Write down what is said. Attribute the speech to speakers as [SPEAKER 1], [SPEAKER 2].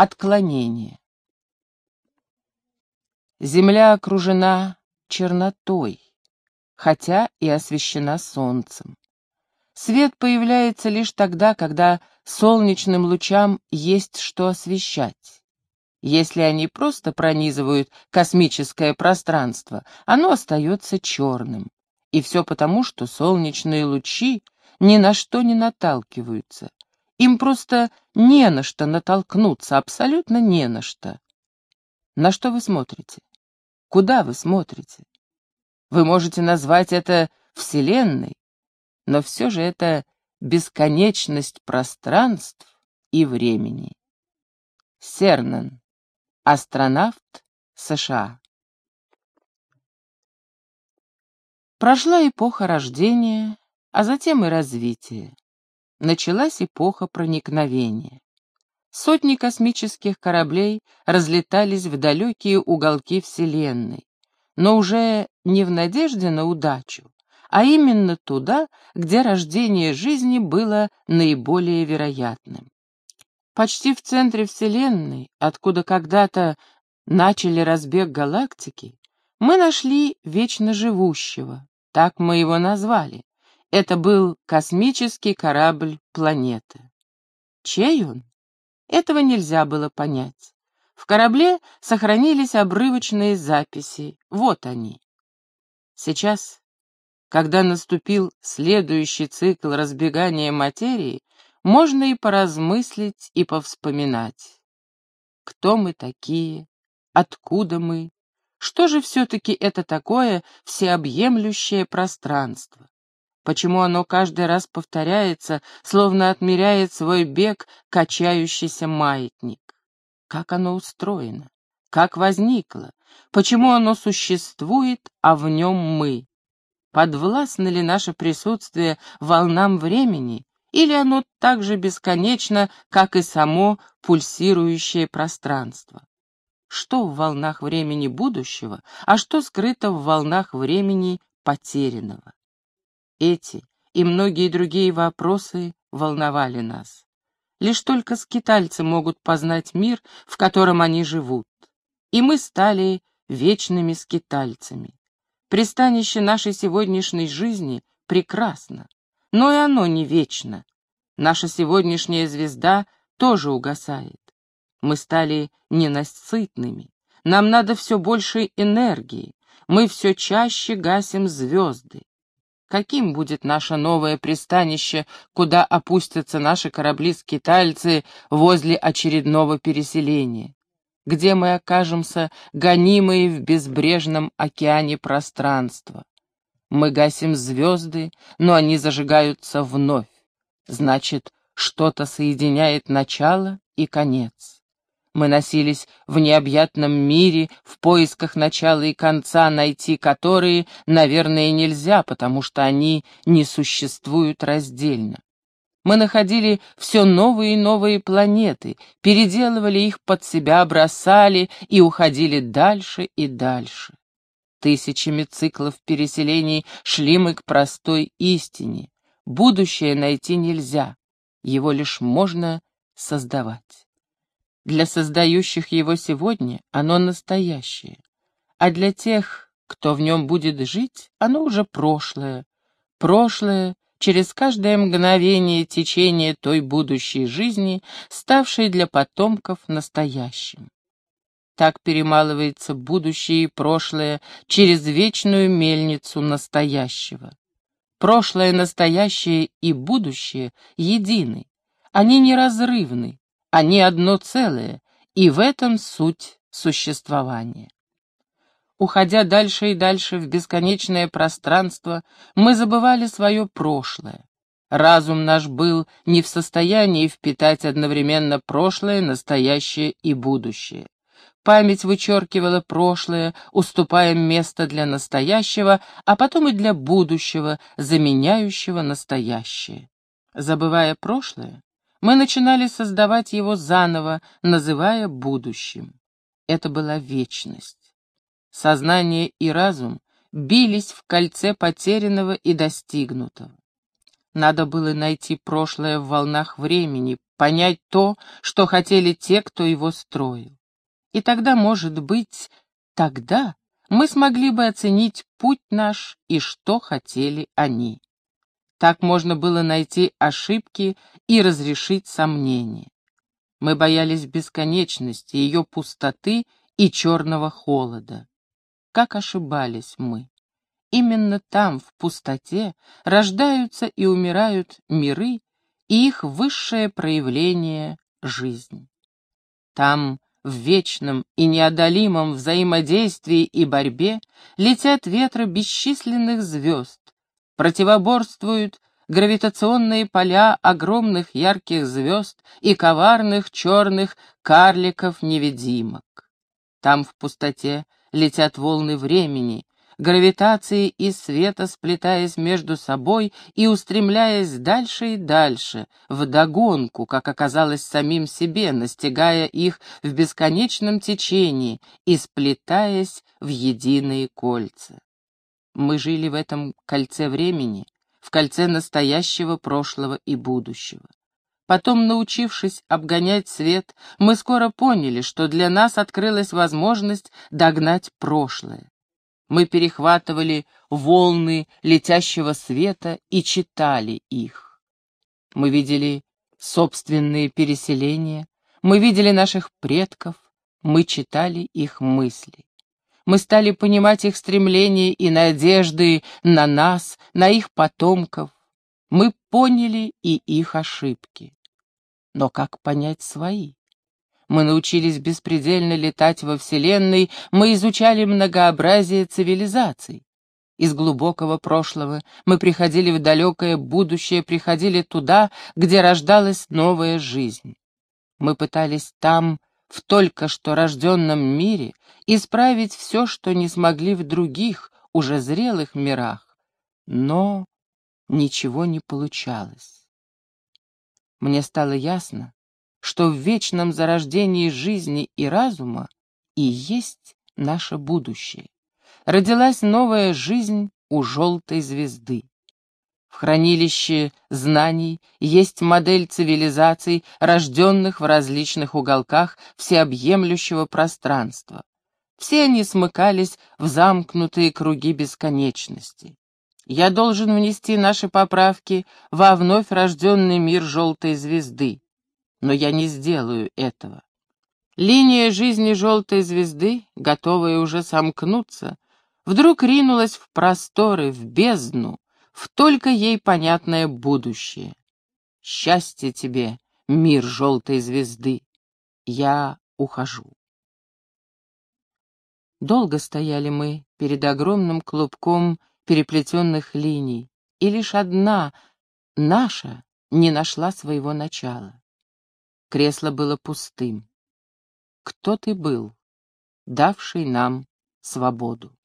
[SPEAKER 1] Отклонение. Земля окружена чернотой, хотя и освещена солнцем. Свет появляется лишь тогда, когда солнечным лучам есть что освещать. Если они просто пронизывают космическое пространство, оно остается черным. И все потому, что солнечные лучи ни на что не наталкиваются. Им просто не на что натолкнуться, абсолютно не на что. На что вы смотрите? Куда вы смотрите? Вы можете назвать это Вселенной, но все же это бесконечность пространств и времени. Сернан, астронавт США. Прошла эпоха рождения, а затем и развития. Началась эпоха проникновения. Сотни космических кораблей разлетались в далекие уголки Вселенной, но уже не в надежде на удачу, а именно туда, где рождение жизни было наиболее вероятным. Почти в центре Вселенной, откуда когда-то начали разбег галактики, мы нашли вечно живущего, так мы его назвали. Это был космический корабль планеты. Чей он? Этого нельзя было понять. В корабле сохранились обрывочные записи. Вот они. Сейчас когда наступил следующий цикл разбегания материи, можно и поразмыслить, и повспоминать. Кто мы такие? Откуда мы? Что же все-таки это такое всеобъемлющее пространство? Почему оно каждый раз повторяется, словно отмеряет свой бег качающийся маятник? Как оно устроено? Как возникло? Почему оно существует, а в нем мы? подвластно ли наше присутствие волнам времени, или оно так же бесконечно, как и само пульсирующее пространство. Что в волнах времени будущего, а что скрыто в волнах времени потерянного? Эти и многие другие вопросы волновали нас. Лишь только скитальцы могут познать мир, в котором они живут. И мы стали вечными скитальцами. Пристанище нашей сегодняшней жизни прекрасно, но и оно не вечно. Наша сегодняшняя звезда тоже угасает. Мы стали ненасытными. Нам надо все больше энергии. Мы все чаще гасим звезды. Каким будет наше новое пристанище, куда опустятся наши корабли-скитальцы возле очередного переселения? где мы окажемся, гонимые в безбрежном океане пространства. Мы гасим звезды, но они зажигаются вновь. Значит, что-то соединяет начало и конец. Мы носились в необъятном мире в поисках начала и конца, найти которые, наверное, нельзя, потому что они не существуют раздельно. Мы находили все новые и новые планеты, переделывали их под себя, бросали и уходили дальше и дальше. Тысячами циклов переселений шли мы к простой истине. Будущее найти нельзя, его лишь можно создавать. Для создающих его сегодня оно настоящее, а для тех, кто в нем будет жить, оно уже прошлое. Прошлое, через каждое мгновение течения той будущей жизни, ставшей для потомков настоящим. Так перемалывается будущее и прошлое через вечную мельницу настоящего. Прошлое, настоящее и будущее едины. Они неразрывны, они одно целое, и в этом суть существования. Уходя дальше и дальше в бесконечное пространство, мы забывали свое прошлое. Разум наш был не в состоянии впитать одновременно прошлое, настоящее и будущее. Память вычеркивала прошлое, уступая место для настоящего, а потом и для будущего, заменяющего настоящее. Забывая прошлое, мы начинали создавать его заново, называя будущим. Это была вечность. Сознание и разум бились в кольце потерянного и достигнутого. Надо было найти прошлое в волнах времени, понять то, что хотели те, кто его строил. И тогда, может быть, тогда мы смогли бы оценить путь наш и что хотели они. Так можно было найти ошибки и разрешить сомнения. Мы боялись бесконечности, ее пустоты и черного холода. Как ошибались мы. Именно там, в пустоте, рождаются и умирают миры и их высшее проявление — жизнь. Там, в вечном и неодолимом взаимодействии и борьбе, летят ветры бесчисленных звезд, противоборствуют гравитационные поля огромных ярких звезд и коварных черных карликов-невидимок. Там в пустоте летят волны времени, гравитации и света сплетаясь между собой и устремляясь дальше и дальше, вдогонку, как оказалось самим себе, настигая их в бесконечном течении и сплетаясь в единые кольца. Мы жили в этом кольце времени, в кольце настоящего, прошлого и будущего. Потом, научившись обгонять свет, мы скоро поняли, что для нас открылась возможность догнать прошлое. Мы перехватывали волны летящего света и читали их. Мы видели собственные переселения, мы видели наших предков, мы читали их мысли. Мы стали понимать их стремления и надежды на нас, на их потомков. Мы поняли и их ошибки. Но как понять свои? Мы научились беспредельно летать во Вселенной, мы изучали многообразие цивилизаций. Из глубокого прошлого мы приходили в далекое будущее, приходили туда, где рождалась новая жизнь. Мы пытались там, в только что рожденном мире, исправить все, что не смогли в других, уже зрелых мирах. Но ничего не получалось. Мне стало ясно, что в вечном зарождении жизни и разума и есть наше будущее. Родилась новая жизнь у желтой звезды. В хранилище знаний есть модель цивилизаций, рожденных в различных уголках всеобъемлющего пространства. Все они смыкались в замкнутые круги бесконечности. Я должен внести наши поправки во вновь рожденный мир желтой звезды, но я не сделаю этого. Линия жизни желтой звезды, готовая уже сомкнуться, вдруг ринулась в просторы, в бездну, в только ей понятное будущее. Счастье тебе, мир желтой звезды. Я ухожу. Долго стояли мы перед огромным клубком переплетенных линий, и лишь одна, наша, не нашла своего начала. Кресло было пустым. Кто ты был, давший нам свободу?